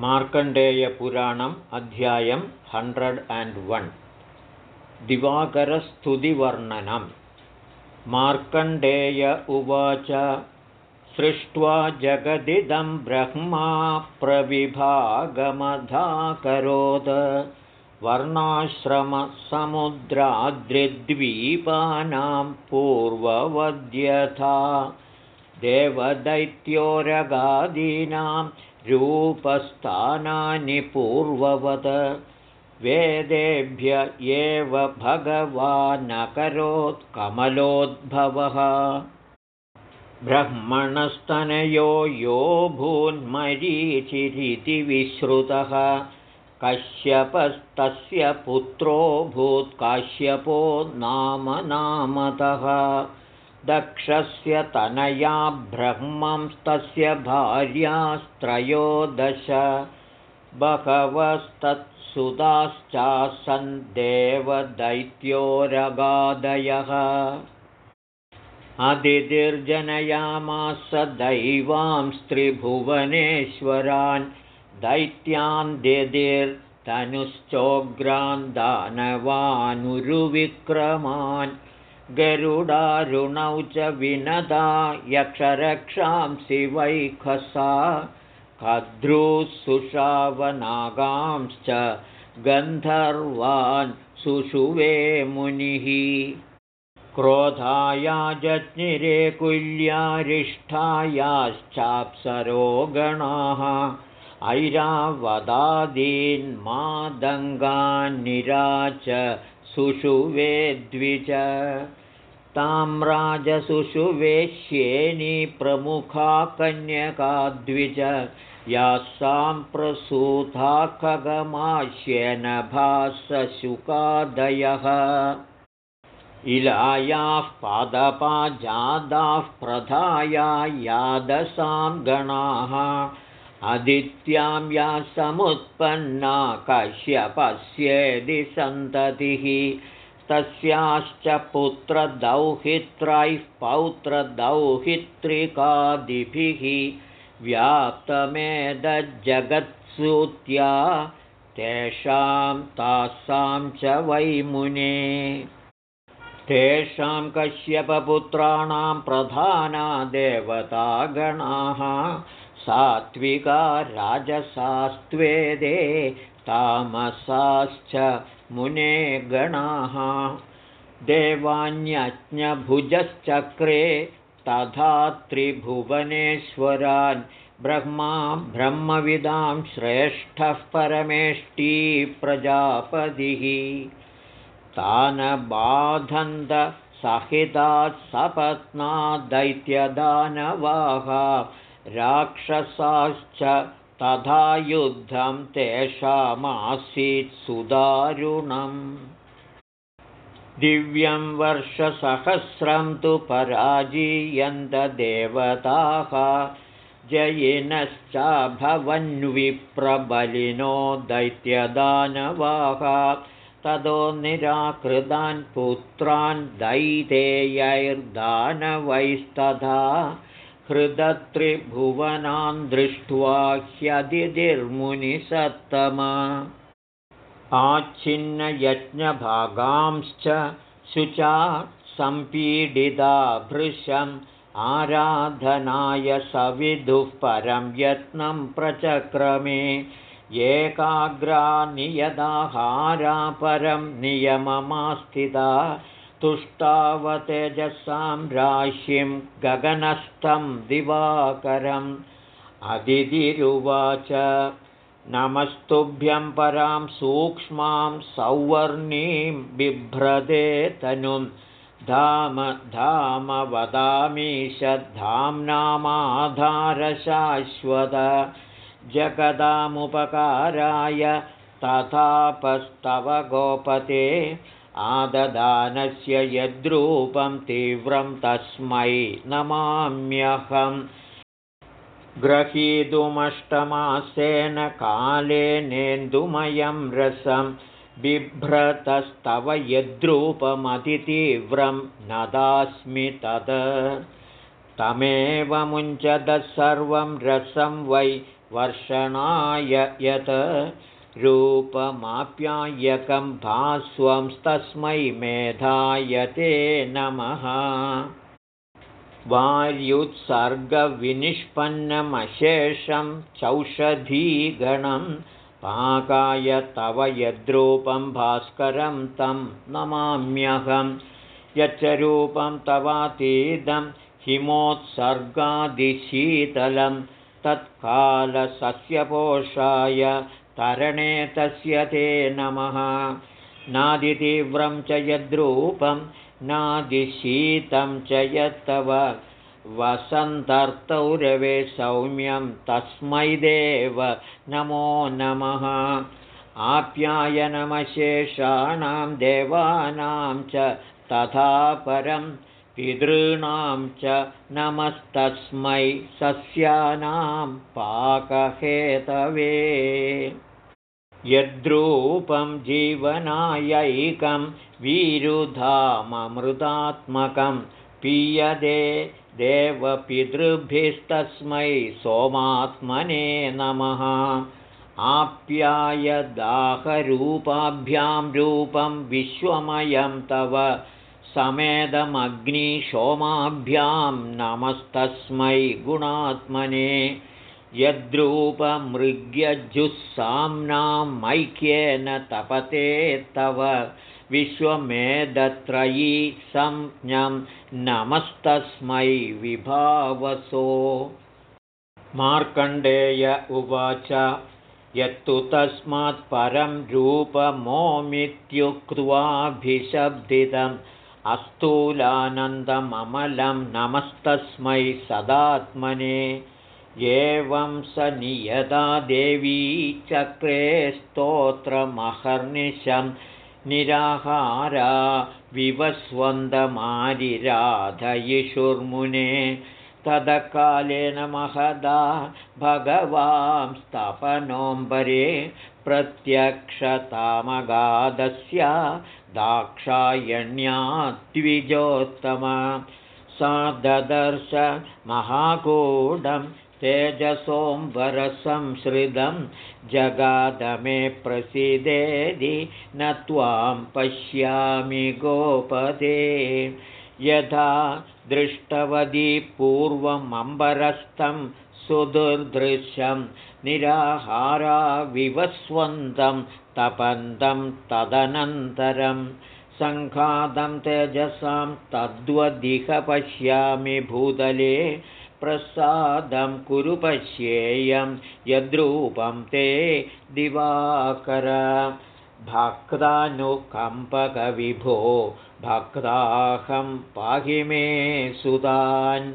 मार्कण्डेयपुराणम् अध्यायं hundred and one. दिवाकरस्तुतिवर्णनं मार्कण्डेय उवाच सृष्ट्वा जगदिदं ब्रह्मा प्रविभागमधाकरोद वर्णाश्रमसमुद्राद्रिद्वीपानां पूर्ववद्यथा। देवदैत्योरगादीनां रूपस्थानानि पूर्ववत्। वेदेभ्य एव भगवानकरोत्कमलोद्भवः ब्रह्मणस्तनयो यो भून्मरीचिरिति विश्रुतः कश्यपस्तस्य पुत्रो भूत्काश्यपो नाम नामतः दक्षस्य तनया ब्रह्मंस्तस्य भार्यास्त्रयोदश। बहवस्तत्सुताश्चासन् देवदैत्योरगादयः। अदितिर्जनयामास दैवांस्त्रिभुवनेश्वरान् दैत्यान् दिदिर्तनुश्चोग्रान् दानवानुरुविक्रमान् गरुडारुणौ च विनदा यक्षरक्षांसि वैखसा कद्रुसुषावनागांश्च गन्धर्वान् सुषुवे मुनिः। क्रोधाया जज्ञिरे कुल्यारिष्ठायाश्चाप्सरो गणाः ऐरावदादीन्मादङ्गान्निराच सुषुवे द्विज। ताम्राजसुषुवेश्येनि प्रमुखा कन्यकाद्विज याः साम्प्रसूता खगमाश्येन भासशुकादयः। इलायाः पादपाजादाः प्रधाया यादसां गणाः अदित्यां या समुत्पन्ना कश्यपस्येदि सन्ततिः तस्याश्च पुत्रदौहित्रैः पौत्रदौहित्रिकादिभिः व्याप्तमेदज्जगत्सूत्या तेषां तासां च वैमुने तेषां कश्यपपुत्राणां प्रधाना देवतागणाः सात्विका राजसास्त्वेदे तामसाश्च मुने गणाः देवान्यज्ञभुजश्चक्रे तथा त्रिभुवनेश्वरान् ब्रह्मा ब्रह्मविदां श्रेष्ठः परमेष्टि प्रजापतिः। तान् बाधन्दसहितात् सपत्ना दैत्यदानवाः राक्षसाश्च तथा युद्धं तेषामासीत् सुदारुणम्। दिव्यं वर्षसहस्रं तु पराजीयन्तदेवताः जयिनश्चाभवन्विप्रबलिनो दैत्यदानवाः। ततो निराकृतान् पुत्रान् दैतेयैर्दानवैस्तथा हृदत्रिभुवनान् दृष्ट्वा ह्यदिर्मुनिसत्तमा आच्छिन्नयज्ञभागांश्च शुचा सम्पीडिता भृशम् आराधनाय सविदुः परं यत्नं प्रचक्रमे। एकाग्रा नियदाहारा परं नियममास्थिता तुष्टावतेजसां राशिं गगनस्थं दिवाकरम् अदितिरुवाच। नमस्तुभ्यं परां सूक्ष्मां सौवर्णीं बिभ्रदे तनुं। धाम धाम वदामीशधाम्नामाधारशाश्वत जगदामुपकाराय तथापस्तव गोपते आददानस्य यद्रूपं तीव्रं तस्मै नमाम्यहम्। ग्रहीतुमष्टमासेन कालेनेन्दुमयं रसं बिभ्रतस्तव यद्रूपमतितीव्रं नदास्मि तद। सर्वं रसं वै वर्षणाय यत् रूपमाप्यायकं भास्वंस्तस्मै मेधाय ते नमः। वार्युत्सर्गविनिष्पन्नमशेषं चौषधीगणं पाकाय तव यद्रूपं भास्करं तं नमाम्यहं। यच्च रूपं तवातीदं हिमोत्सर्गादिशीतलं तत्कालसस्यपोषाय तरणे तस्य ते नमः। नादितीव्रं च यद्रूपं नादिशीतं च यत्तव। वसन्तर्तौ रवे सौम्यं तस्मै देव नमो नमः। आप्यायनमशेषाणां देवानां च तथा परं पितॄणां च नमस्तस्मै सस्यानां पाकहेतवे यद्रूपं जीवनायैकं वीरुधाममृतात्मकं पीयदे देवपितृभिस्तस्मै सोमात्मने नमः। आप्यायदाहरूपाभ्यां रूपं विश्वमयं तव समेदमग्निशोमाभ्यां नमस्तस्मै गुणात्मने यद्रूपमृग्यजुःसाम्नामैक्येन तपते तव विश्वमेधत्रयी संज्ञं नमस्तस्मै विभावसो। मार्कण्डेय उवाच यत्तु तस्मात् परं रूपमोमित्युक्त्वाभिशब्दितम्। अस्तूलानन्दममलं नमस्तस्मै सदात्मने एवं स नियता देवी चक्रे स्तोत्रमहर्निशं निराहारा विवस्वन्दमारिराधयिषुर्मुने तदकालेन महदा भगवांस्तपनोऽम्बरे प्रत्यक्षतामगाधस्य दाक्षायण्याद्विजोत्तमा। सा ददर्श महाकूढं तेजसोंवरसंसृतं जगादमे प्रसीदेदि न त्वां पश्यामि गोपदे। यथा दृष्टवती पूर्वमम्बरस्थं सुदुर्दृश्यं निराहाराविवस्वन्तं तपन्तं तदनन्तरं। सङ्घातं तेजसां तद्वदिह पश्यामि भूतले प्रसादं कुरु पश्येयं यद्रूपं ते दिवाकर। भक्तानुकम्पकविभो भक्ताहं पाहि मे सुदान्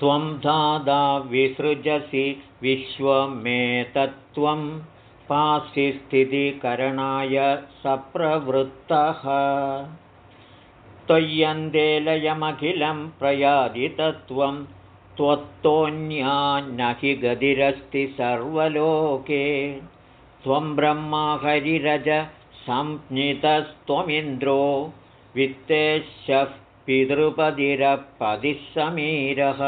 त्वं दादा विसृजसि विश्वमेतत्त्वं पासि स्थितिकरणाय सप्रवृत्तः त्वय्यन्देलयमखिलं त्वत्तोऽन्या न हि गतिरस्ति सर्वलोके। त्वं ब्रह्मा हरिरज संज्ञितस्त्वमिन्द्रो वित्तेशः पितृपदिरपदिः समीरः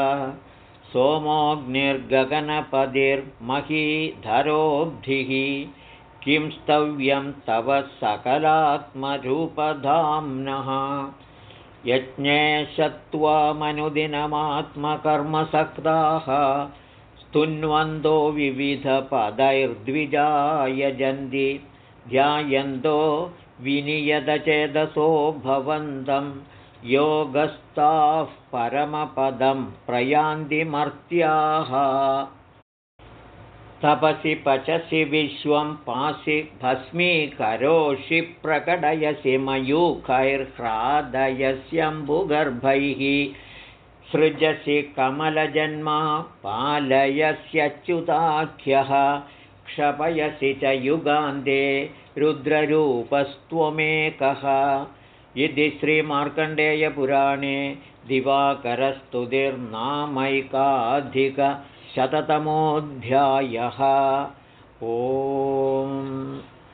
सोमोऽग्निर्गगनपदिर्महीधरोब्धिः किं स्तव्यं तव सकलात्मरूपधाम्नः यज्ञेशत्वामनुदिनमात्मकर्मसक्ताः स्तुन्वन्दो विविधपदैर्द्विजायजन्ति। ध्यायन्तो विनियतचेदसो भवन्तं योगस्ताः परमपदं प्रयान्तिमर्त्याः तपसि पचसि विश्वं पासि भस्मीकरोषि प्रकटयसि मयूखैर्ह्रादयस्यम्बुगर्भैः। सृजसि कमलजन्मा पालयस्यच्युताख्यः क्षपयसि च युगान्ते रुद्ररूपस्त्वमेकः। इति श्रीमार्कण्डेयपुराणे दिवाकरस्तुतिर्नामैकाधिक शततमोऽध्यायः ॐ